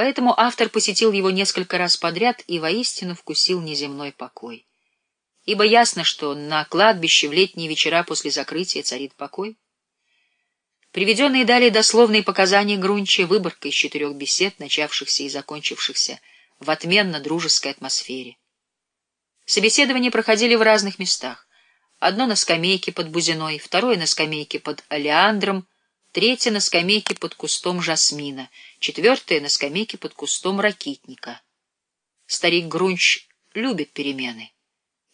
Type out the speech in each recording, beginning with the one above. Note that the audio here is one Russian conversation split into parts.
Поэтому автор посетил его несколько раз подряд и воистину вкусил неземной покой. Ибо ясно, что на кладбище в летние вечера после закрытия царит покой. Приведенные далее дословные показания Грунча, выборка из четырех бесед, начавшихся и закончившихся в отменно дружеской атмосфере. Собеседования проходили в разных местах. Одно на скамейке под Бузиной, второе на скамейке под Алеандром, третье на скамейке под кустом жасмина, четвертое на скамейке под кустом ракитника. Старик Грунч любит перемены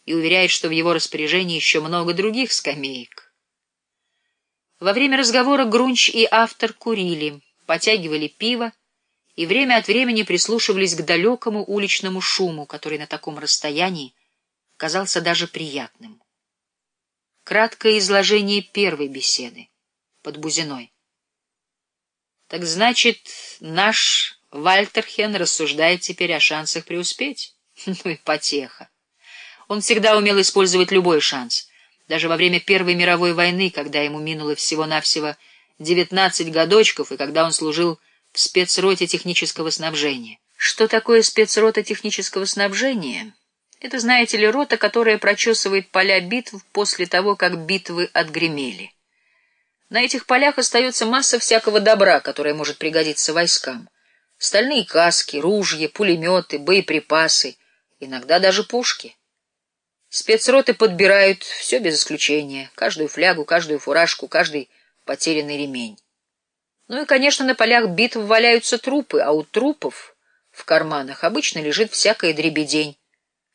и уверяет, что в его распоряжении еще много других скамеек. Во время разговора Грунч и автор курили, потягивали пиво и время от времени прислушивались к далекому уличному шуму, который на таком расстоянии казался даже приятным. Краткое изложение первой беседы под Бузиной. Так значит, наш Вальтерхен рассуждает теперь о шансах преуспеть? Ну и потеха. Он всегда умел использовать любой шанс. Даже во время Первой мировой войны, когда ему минуло всего-навсего 19 годочков, и когда он служил в спецроте технического снабжения. Что такое спецрота технического снабжения? Это, знаете ли, рота, которая прочесывает поля битв после того, как битвы отгремели. На этих полях остается масса всякого добра, которое может пригодиться войскам. Стальные каски, ружья, пулеметы, боеприпасы, иногда даже пушки. Спецроты подбирают все без исключения, каждую флягу, каждую фуражку, каждый потерянный ремень. Ну и, конечно, на полях битв валяются трупы, а у трупов в карманах обычно лежит всякая дребедень.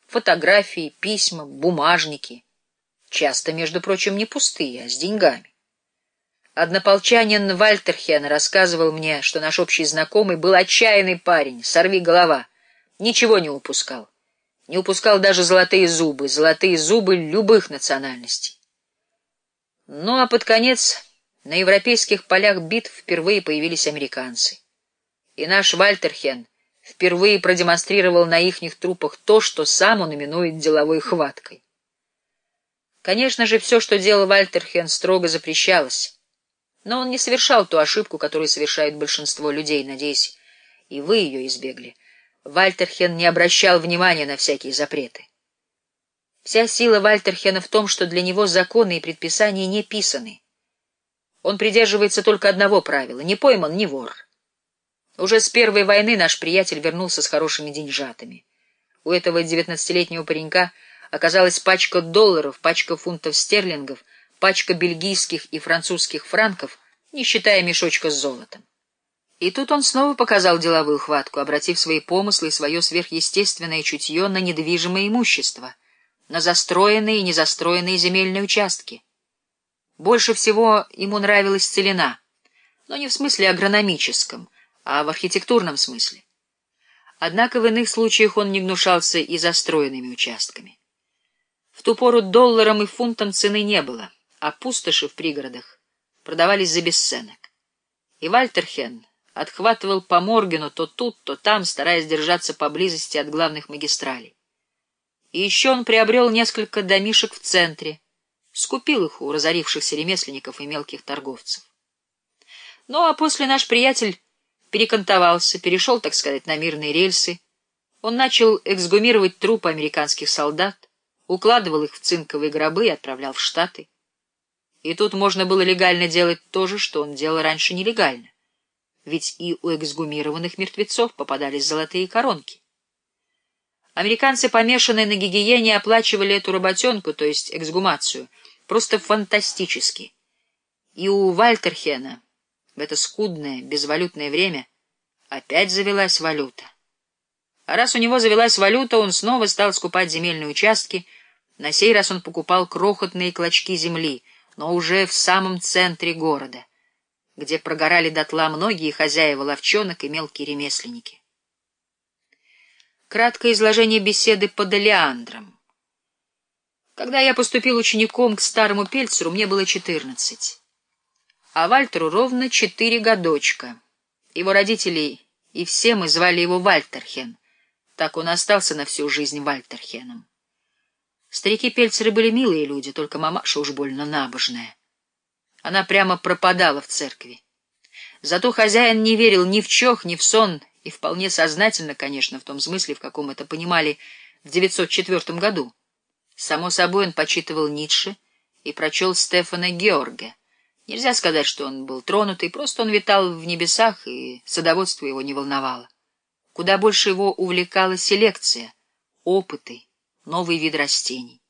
Фотографии, письма, бумажники. Часто, между прочим, не пустые, а с деньгами. Однополчанин Вальтерхен рассказывал мне, что наш общий знакомый был отчаянный парень, сорви голова, ничего не упускал. Не упускал даже золотые зубы, золотые зубы любых национальностей. Ну а под конец на европейских полях битв впервые появились американцы. И наш Вальтерхен впервые продемонстрировал на ихних трупах то, что сам он именует деловой хваткой. Конечно же, все, что делал Вальтерхен, строго запрещалось. Но он не совершал ту ошибку, которую совершает большинство людей, надеюсь, и вы ее избегли. Вальтерхен не обращал внимания на всякие запреты. Вся сила Вальтерхена в том, что для него законы и предписания не писаны. Он придерживается только одного правила — не пойман, не вор. Уже с первой войны наш приятель вернулся с хорошими деньжатами. У этого девятнадцатилетнего паренька оказалась пачка долларов, пачка фунтов стерлингов, пачка бельгийских и французских франков, не считая мешочка с золотом. И тут он снова показал деловую хватку, обратив свои помыслы и свое сверхъестественное чутье на недвижимое имущество, на застроенные и незастроенные земельные участки. Больше всего ему нравилась целина, но не в смысле агрономическом, а в архитектурном смысле. Однако в иных случаях он не гнушался и застроенными участками. В ту пору долларам и фунтам цены не было, а пустоши в пригородах продавались за бесценок. И Вальтерхен отхватывал по Моргену то тут, то там, стараясь держаться поблизости от главных магистралей. И еще он приобрел несколько домишек в центре, скупил их у разорившихся ремесленников и мелких торговцев. Ну а после наш приятель перекантовался, перешел, так сказать, на мирные рельсы. Он начал эксгумировать трупы американских солдат, укладывал их в цинковые гробы и отправлял в Штаты. И тут можно было легально делать то же, что он делал раньше нелегально ведь и у эксгумированных мертвецов попадались золотые коронки. Американцы, помешанные на гигиене, оплачивали эту работенку, то есть эксгумацию, просто фантастически. И у Вальтерхена в это скудное, безвалютное время опять завелась валюта. А раз у него завелась валюта, он снова стал скупать земельные участки, на сей раз он покупал крохотные клочки земли, но уже в самом центре города — где прогорали дотла многие хозяева ловчонок и мелкие ремесленники. Краткое изложение беседы под Элеандром. Когда я поступил учеником к старому Пельцеру, мне было четырнадцать, а Вальтеру ровно четыре годочка. Его родители и все мы звали его Вальтерхен. Так он остался на всю жизнь Вальтерхеном. Старики Пельцеры были милые люди, только мамаша уж больно набожная. Она прямо пропадала в церкви. Зато хозяин не верил ни в чох, ни в сон И вполне сознательно, конечно, в том смысле, в каком это понимали в 904 году. Само собой, он почитывал Ницше и прочел Стефана Георге. Нельзя сказать, что он был тронутый, просто он витал в небесах, и садоводство его не волновало. Куда больше его увлекала селекция, опыты, новый вид растений.